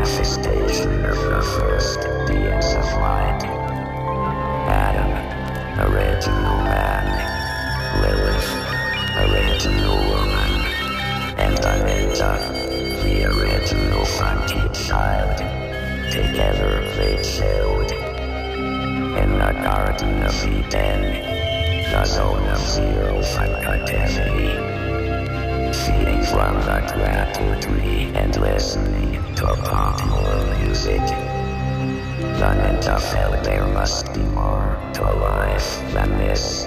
manifestation of the first beings of light. Adam, original man. Lilith, original woman. And Anita, the original fronted child. Together they chilled. In the Garden of Eden, the zone of zero for. Seeing from the crackle tree and listening to pop music. The felt there must be more to life than this.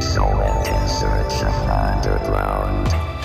So went in search of underground.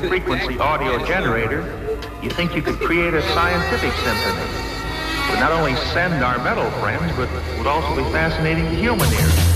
Frequency audio generator, you think you could create a scientific symphony. Would not only send our metal friends, but would also be fascinating to human ears.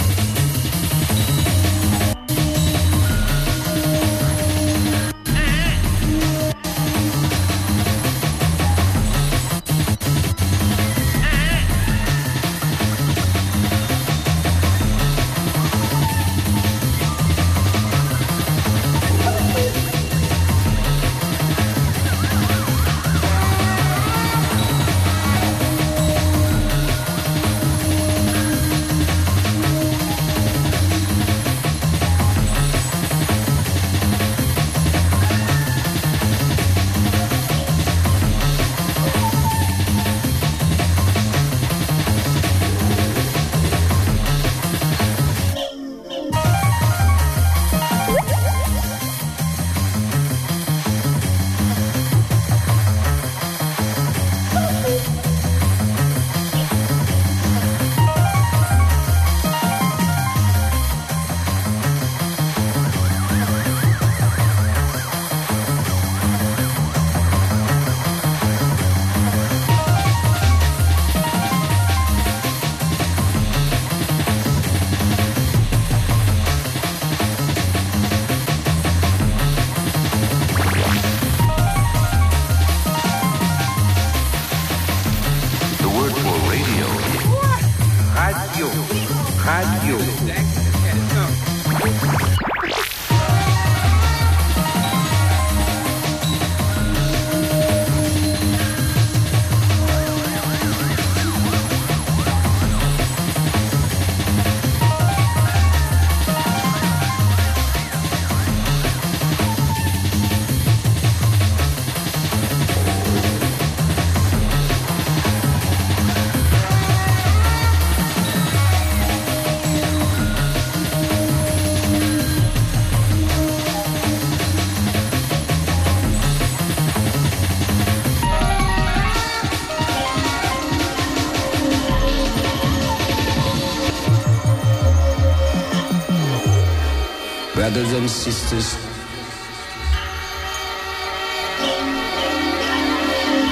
And sisters,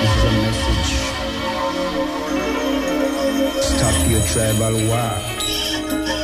this is a message. Stop your tribal war.